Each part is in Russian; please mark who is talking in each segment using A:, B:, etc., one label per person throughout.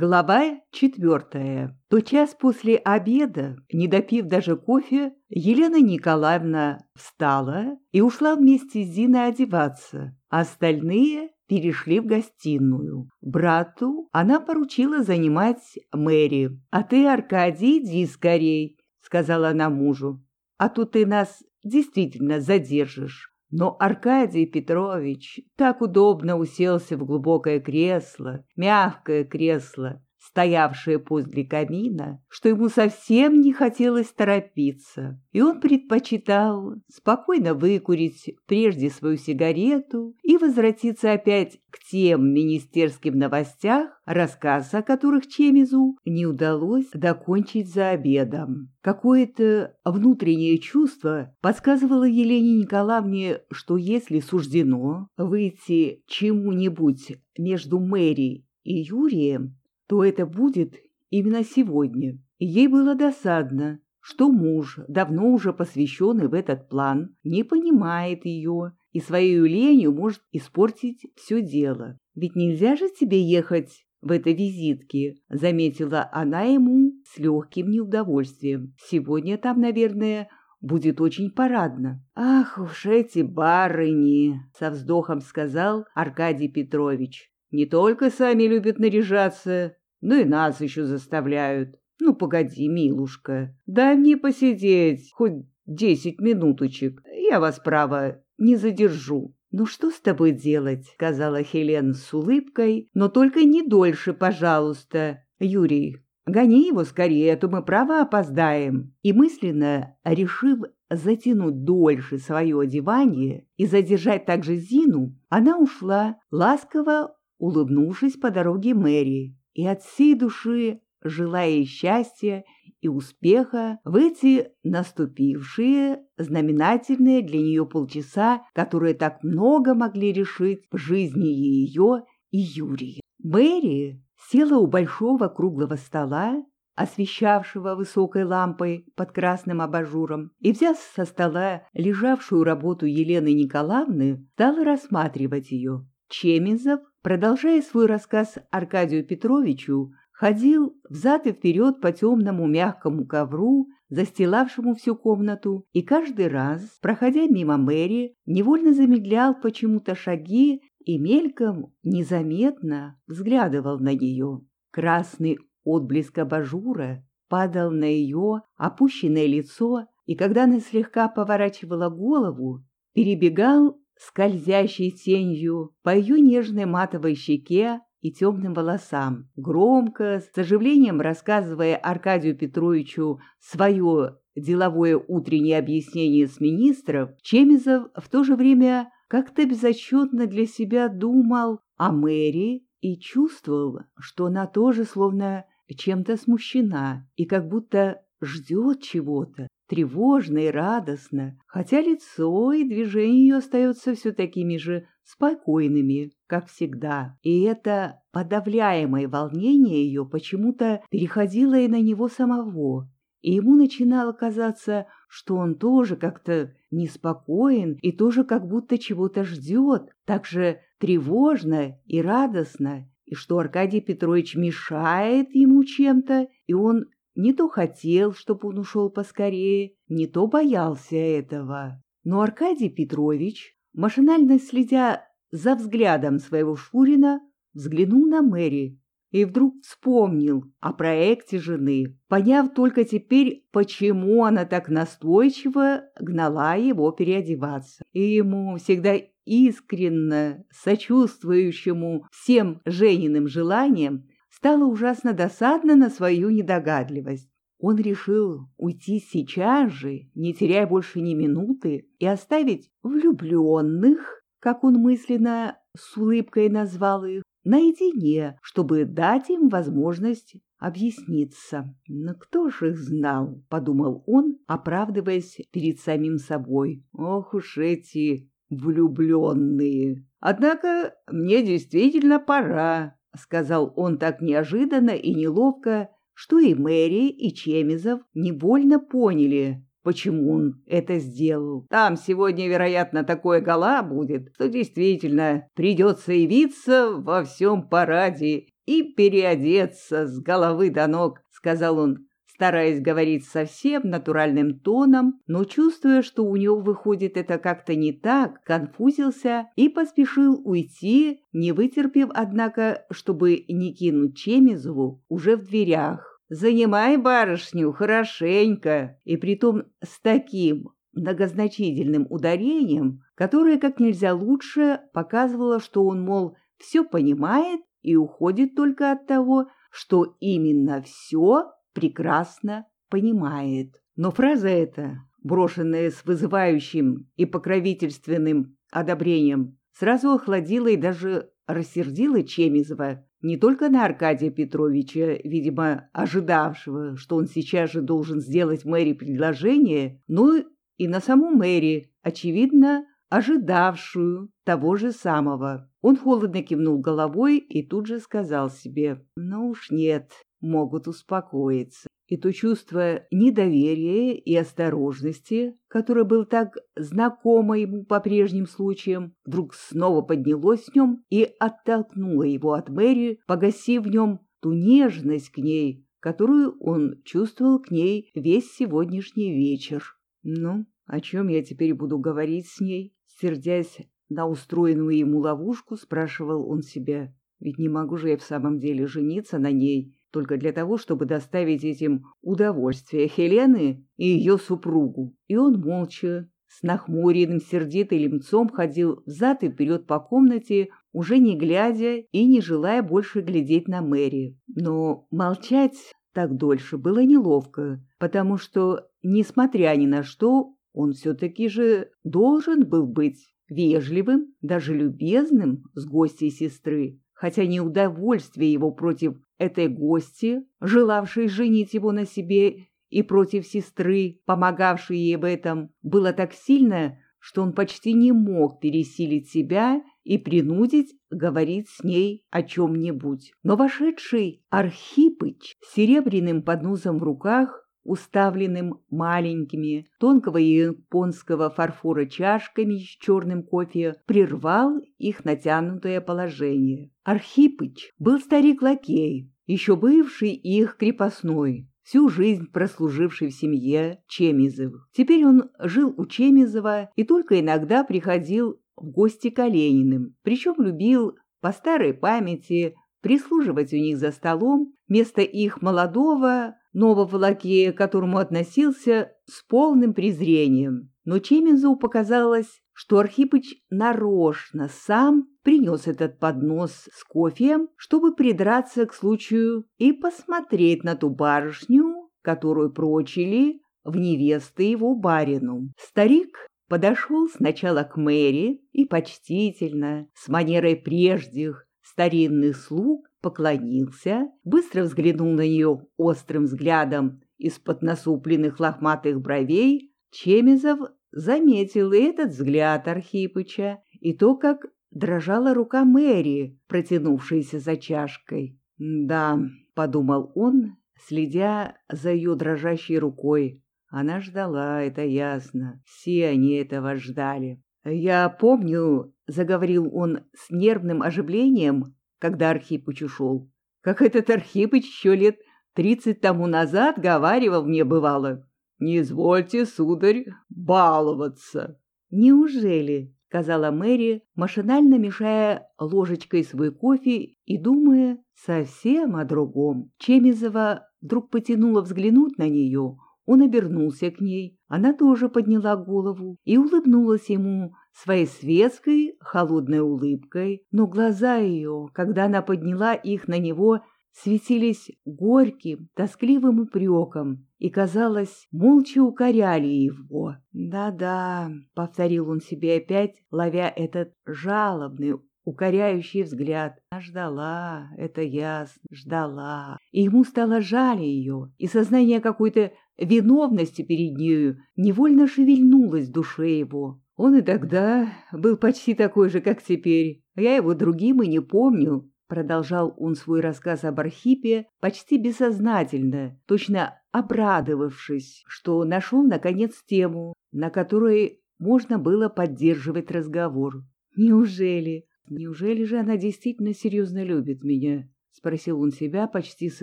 A: Глава четвертая. Тотчас после обеда, не допив даже кофе, Елена Николаевна встала и ушла вместе с Зиной одеваться. Остальные перешли в гостиную. Брату она поручила занимать Мэри. «А ты, Аркадий, иди скорей», — сказала она мужу. «А то ты нас действительно задержишь». Но Аркадий Петрович так удобно уселся в глубокое кресло, мягкое кресло, стоявшее возле камина, что ему совсем не хотелось торопиться, и он предпочитал спокойно выкурить прежде свою сигарету и возвратиться опять к тем министерским новостях, рассказ о которых Чемизу не удалось докончить за обедом. Какое-то внутреннее чувство подсказывало Елене Николаевне, что если суждено выйти чему-нибудь между Мэри и Юрием, то это будет именно сегодня. Ей было досадно, что муж, давно уже посвященный в этот план, не понимает ее и своей ленью может испортить все дело. Ведь нельзя же тебе ехать в этой визитке, заметила она ему с легким неудовольствием. Сегодня там, наверное, будет очень парадно. Ах уж эти барыни, со вздохом сказал Аркадий Петрович. Не только сами любят наряжаться, но и нас еще заставляют. Ну, погоди, милушка, дай мне посидеть хоть десять минуточек. Я вас, право, не задержу. «Ну что с тобой делать?» — сказала Хелен с улыбкой. «Но только не дольше, пожалуйста. Юрий, гони его скорее, а то мы право опоздаем». И мысленно, решив затянуть дольше свое одевание и задержать также Зину, она ушла, ласково улыбнувшись по дороге Мэри, и от всей души желая ей счастья и успеха в эти наступившие, знаменательные для нее полчаса, которые так много могли решить в жизни ее и Юрия. Мэри села у большого круглого стола, освещавшего высокой лампой под красным абажуром, и, взяв со стола лежавшую работу Елены Николаевны, стала рассматривать ее. Чемизов, продолжая свой рассказ Аркадию Петровичу, ходил взад и вперед по темному мягкому ковру, застилавшему всю комнату, и каждый раз, проходя мимо Мэри, невольно замедлял почему-то шаги и мельком, незаметно взглядывал на нее. Красный отблеск абажура падал на ее опущенное лицо, и когда она слегка поворачивала голову, перебегал скользящей тенью по ее нежной матовой щеке и темным волосам, громко, с оживлением рассказывая Аркадию Петровичу свое деловое утреннее объяснение с министров, Чемизов в то же время как-то безотчетно для себя думал о Мэри и чувствовал, что она тоже словно чем-то смущена и как будто ждет чего-то, тревожно и радостно, хотя лицо и движение ее остаются все такими же спокойными, как всегда. И это подавляемое волнение ее почему-то переходило и на него самого, и ему начинало казаться, что он тоже как-то неспокоен и тоже как будто чего-то ждет, так же тревожно и радостно, и что Аркадий Петрович мешает ему чем-то, и он не то хотел, чтобы он ушел поскорее, не то боялся этого. Но Аркадий Петрович, машинально следя за взглядом своего Шурина, взглянул на Мэри и вдруг вспомнил о проекте жены, поняв только теперь, почему она так настойчиво гнала его переодеваться. И ему всегда искренно сочувствующему всем Жениным желаниям стало ужасно досадно на свою недогадливость. Он решил уйти сейчас же, не теряя больше ни минуты, и оставить влюбленных, как он мысленно с улыбкой назвал их, наедине, чтобы дать им возможность объясниться. Но кто ж их знал, подумал он, оправдываясь перед самим собой. Ох уж эти влюбленные. Однако мне действительно пора. — сказал он так неожиданно и неловко, что и Мэри, и Чемизов не больно поняли, почему он это сделал. Там сегодня, вероятно, такое гала будет, что действительно придется явиться во всем параде и переодеться с головы до ног», — сказал он, стараясь говорить совсем натуральным тоном, но чувствуя, что у него выходит это как-то не так, конфузился и поспешил уйти, не вытерпев, однако, чтобы не кинуть Чемизову уже в дверях. «Занимай барышню хорошенько!» И притом с таким многозначительным ударением, которое как нельзя лучше показывало, что он, мол, все понимает и уходит только от того, что именно все прекрасно понимает. Но фраза эта, брошенная с вызывающим и покровительственным одобрением, сразу охладила и даже рассердила Чемизова не только на Аркадия Петровича, видимо, ожидавшего, что он сейчас же должен сделать Мэри предложение, но и на саму Мэри, очевидно, ожидавшую того же самого. Он холодно кивнул головой и тут же сказал себе, «Ну уж нет, могут успокоиться. И то чувство недоверия и осторожности, которое было так знакомо ему по прежним случаям, вдруг снова поднялось в нем и оттолкнуло его от Мэри, погасив в нем ту нежность к ней, которую он чувствовал к ней весь сегодняшний вечер. «Ну, о чем я теперь буду говорить с ней?» Сердясь на устроенную ему ловушку, спрашивал он себя. «Ведь не могу же я в самом деле жениться на ней только для того, чтобы доставить этим удовольствие Хелены и ее супругу. И он молча, с нахмуренным сердитым лицом ходил взад и вперед по комнате, уже не глядя и не желая больше глядеть на Мэри. Но молчать так дольше было неловко, потому что, несмотря ни на что, он все-таки же должен был быть вежливым, даже любезным с гостьей сестры, хотя неудовольствие его против этой гости, желавшей женить его на себе, и против сестры, помогавшей ей в этом, было так сильно, что он почти не мог пересилить себя и принудить говорить с ней о чем-нибудь. Но вошедший Архипыч с серебряным подносом в руках уставленным маленькими тонкого японского фарфора чашками с черным кофе, прервал их натянутое положение. Архипыч был старик-лакей, еще бывший их крепостной, всю жизнь прослуживший в семье Чемизовых. Теперь он жил у Чемизова и только иногда приходил в гости к Олениным, причем любил по старой памяти прислуживать у них за столом вместо их молодого нового лакея, к которому относился с полным презрением. Но Чемизову показалось, что Архипыч нарочно сам принес этот поднос с кофеем, чтобы придраться к случаю и посмотреть на ту барышню, которую прочили в невесты его барину. Старик подошел сначала к Мэри и почтительно, с манерой прежних старинных слуг, поклонился, быстро взглянул на нее острым взглядом из-под насупленных лохматых бровей. Чемизов заметил и этот взгляд Архипыча, и то, как дрожала рука Мэри, протянувшаяся за чашкой. «Да», — подумал он, следя за ее дрожащей рукой. Она ждала, это ясно. Все они этого ждали. «Я помню», — заговорил он с нервным оживлением, когда Архипыч ушел. Как этот Архипыч еще лет тридцать тому назад говаривал мне бывало. «Не извольте, сударь, баловаться». «Неужели?» — сказала Мэри, машинально мешая ложечкой свой кофе и думая совсем о другом. Чемизова вдруг потянула взглянуть на нее. Он обернулся к ней. Она тоже подняла голову и улыбнулась ему своей светской, холодной улыбкой, но глаза ее, когда она подняла их на него, светились горьким, тоскливым упреком и, казалось, молча укоряли его. «Да-да», — повторил он себе опять, ловя этот жалобный, укоряющий взгляд. Она ждала, это ясно, ждала. И ему стало жаль ее, и сознание какой-то виновности перед нею невольно шевельнулось в душе его. Он и тогда был почти такой же, как теперь. Я его другим и не помню. Продолжал он свой рассказ об Архипе почти бессознательно, точно обрадовавшись, что нашел, наконец, тему, на которой можно было поддерживать разговор. «Неужели? Неужели же она действительно серьезно любит меня?» — спросил он себя почти с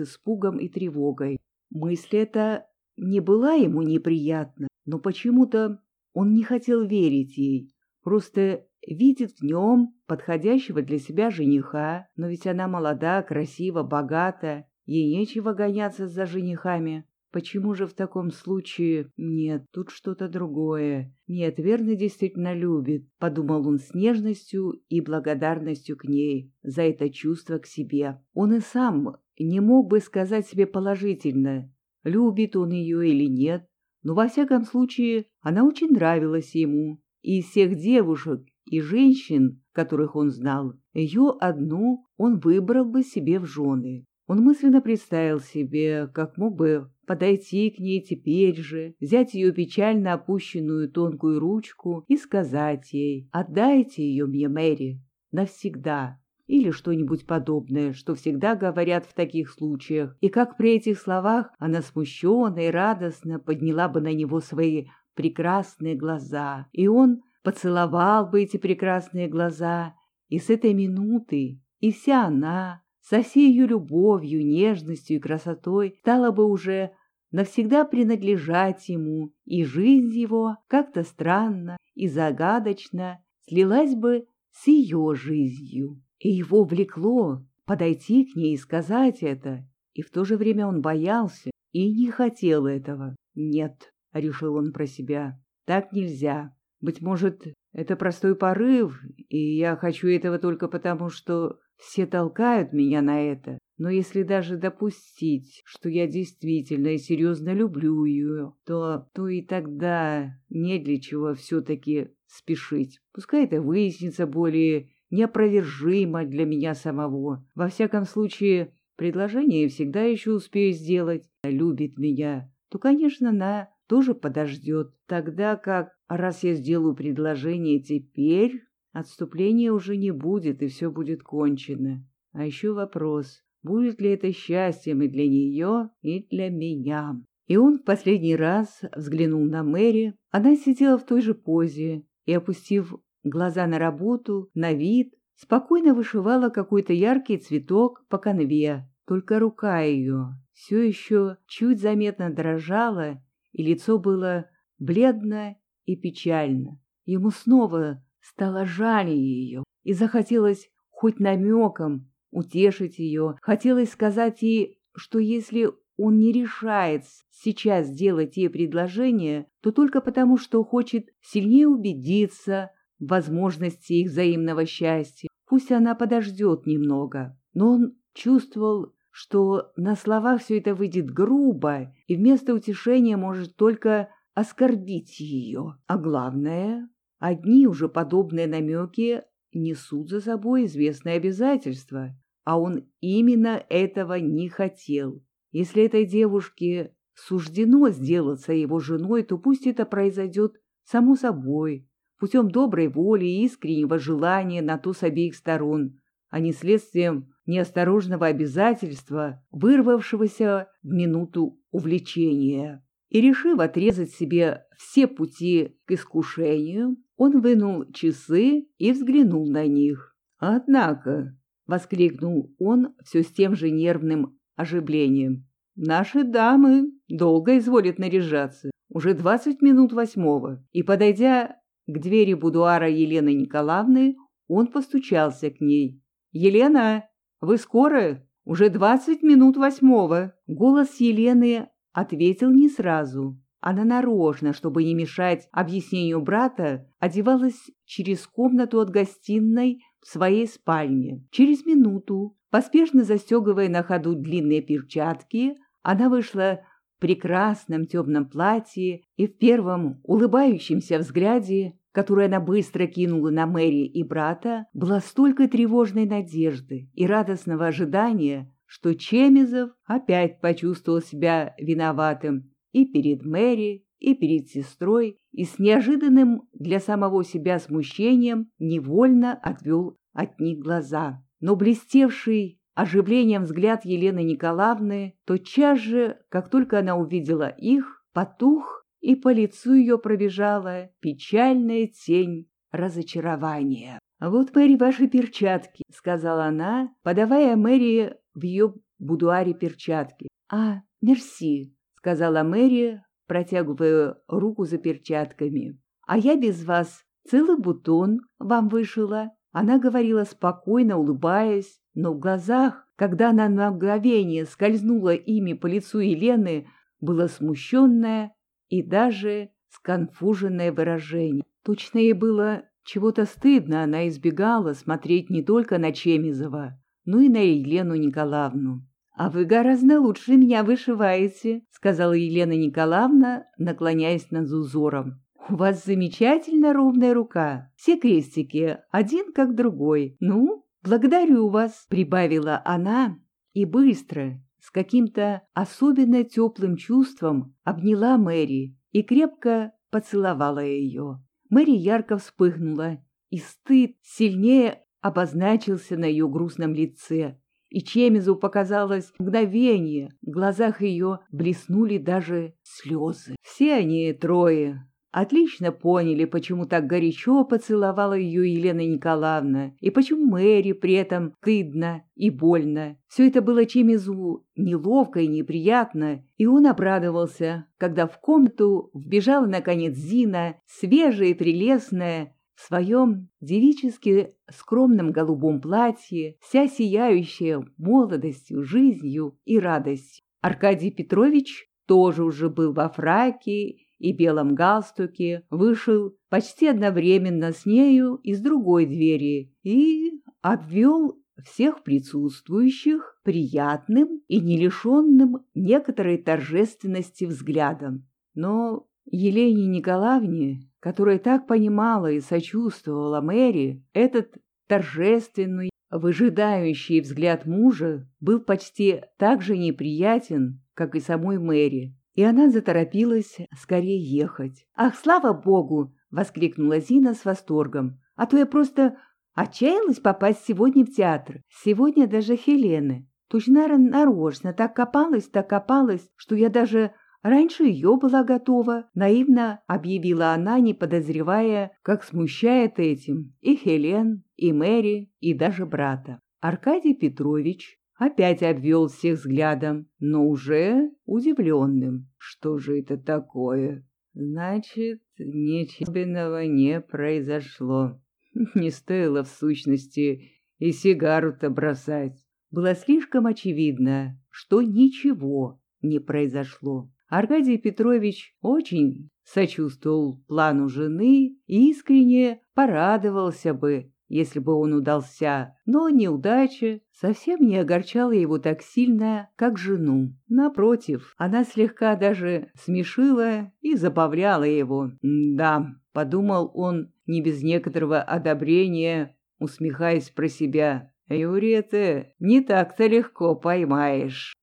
A: испугом и тревогой. Мысль эта не была ему неприятна, но почему-то он не хотел верить ей. Просто видит в нем подходящего для себя жениха, но ведь она молода, красива, богата, ей нечего гоняться за женихами. Почему же в таком случае... Нет, тут что-то другое. Нет, верно действительно любит, подумал он с нежностью и благодарностью к ней за это чувство к себе. Он и сам не мог бы сказать себе положительно, любит он ее или нет, но во всяком случае она очень нравилась ему. И из всех девушек и женщин, которых он знал, ее одну он выбрал бы себе в жены. Он мысленно представил себе, как мог бы подойти к ней теперь же, взять ее печально опущенную тонкую ручку и сказать ей «Отдайте ее мне, Мэри, навсегда» или что-нибудь подобное, что всегда говорят в таких случаях, и как при этих словах она смущенно и радостно подняла бы на него свои прекрасные глаза, и он поцеловал бы эти прекрасные глаза, и с этой минуты и вся она, со всей ее любовью, нежностью и красотой, стала бы уже навсегда принадлежать ему, и жизнь его как-то странно и загадочно слилась бы с ее жизнью. И его влекло подойти к ней и сказать это, и в то же время он боялся и не хотел этого. «Нет», — решил он про себя, — «так нельзя. Быть может, это простой порыв, и я хочу этого только потому, что все толкают меня на это. Но если даже допустить, что я действительно и серьезно люблю ее, то, то и тогда не для чего все-таки спешить. Пускай это выяснится более неопровержимо для меня самого. Во всяком случае, предложение всегда еще успею сделать. Любит меня, то, конечно, она тоже подождет. Тогда как, раз я сделаю предложение теперь, отступления уже не будет, и все будет кончено. А еще вопрос, будет ли это счастьем и для нее, и для меня. И он в последний раз взглянул на Мэри. Она сидела в той же позе и, опустив глаза на работу, на вид, спокойно вышивала какой-то яркий цветок по конве. Только рука ее все еще чуть заметно дрожала и лицо было бледно и печально. Ему снова стало жаль ее, и захотелось хоть намеком утешить ее, хотелось сказать ей, что если он не решается сейчас сделать ей предложение, то только потому, что хочет сильнее убедиться возможности их взаимного счастья. Пусть она подождет немного. Но он чувствовал что на словах все это выйдет грубо, и вместо утешения может только оскорбить ее. А главное, одни уже подобные намеки несут за собой известные обязательства, а он именно этого не хотел. Если этой девушке суждено сделаться его женой, то пусть это произойдет само собой, путем доброй воли и искреннего желания на то с обеих сторон, а не следствием неосторожного обязательства, вырвавшегося в минуту увлечения. И, решив отрезать себе все пути к искушению, он вынул часы и взглянул на них. «Однако», — воскликнул он все с тем же нервным оживлением, «наши дамы долго изволят наряжаться, уже двадцать минут восьмого». И, подойдя к двери будуара Елены Николаевны, он постучался к ней. «Елена, вы скоро? Уже двадцать минут восьмого». Голос Елены ответил не сразу. Она нарочно, чтобы не мешать объяснению брата, одевалась через комнату от гостиной в своей спальне. Через минуту, поспешно застегивая на ходу длинные перчатки, она вышла прекрасном темном платье и в первом улыбающемся взгляде которую она быстро кинула на Мэри и брата, была столько тревожной надежды и радостного ожидания, что Чемизов опять почувствовал себя виноватым и перед Мэри, и перед сестрой, и с неожиданным для самого себя смущением невольно отвел от них глаза. Но блестевший оживлением взгляд Елены Николаевны тотчас же, как только она увидела их, потух и по лицу ее пробежала печальная тень разочарования. «Вот, Мэри, ваши перчатки», — сказала она, подавая Мэри в ее будуаре перчатки. «А, мерси», — сказала Мэри, протягивая руку за перчатками. «А я без вас целый бутон вам вышила». Она говорила спокойно, улыбаясь, но в глазах, когда она на мгновение скользнула ими по лицу Елены, было смущенное и даже сконфуженное выражение. Точно ей было чего-то стыдно, она избегала смотреть не только на Чемизова, но и на Елену Николаевну. «А вы гораздо лучше меня вышиваете», — сказала Елена Николаевна, наклоняясь над узором. «У вас замечательно ровная рука. Все крестики, один как другой. Ну, благодарю вас», — прибавила она и быстро, с каким-то особенно теплым чувством, обняла Мэри и крепко поцеловала ее. Мэри ярко вспыхнула, и стыд сильнее обозначился на ее грустном лице и Чемизу показалось мгновение, в глазах ее блеснули даже слезы. Все они трое отлично поняли, почему так горячо поцеловала ее Елена Николаевна, и почему Мэри при этом стыдно и больно. Все это было Чемизу неловко и неприятно, и он обрадовался, когда в комнату вбежала наконец Зина, свежая и прелестная, в своем девически скромном голубом платье, вся сияющая молодостью, жизнью и радостью. Аркадий Петрович тоже уже был во фраке и белом галстуке, вышел почти одновременно с нею из другой двери и обвел всех присутствующих приятным и не лишенным некоторой торжественности взглядом. Но Елене Николаевне которая так понимала и сочувствовала Мэри, этот торжественный, выжидающий взгляд мужа был почти так же неприятен, как и самой Мэри, и она заторопилась скорее ехать. «Ах, слава богу!» — воскликнула Зина с восторгом. «А то я просто отчаялась попасть сегодня в театр. Сегодня даже Хелены. Точно нарочно так копалась, так копалась, что я даже Раньше ее была готова, наивно объявила она, не подозревая, как смущает этим и Хелен, и Мэри, и даже брата. Аркадий Петрович опять обвел всех взглядом, но уже удивленным. Что же это такое? Значит, ничего не произошло. Не стоило в сущности и сигару-то бросать. Было слишком очевидно, что ничего не произошло. Аркадий Петрович очень сочувствовал плану жены и искренне порадовался бы, если бы он удался, но неудача совсем не огорчала его так сильно, как жену. Напротив, она слегка даже смешила и забавляла его. «Да», — подумал он не без некоторого одобрения, усмехаясь про себя, «Юрия ты не так-то легко поймаешь».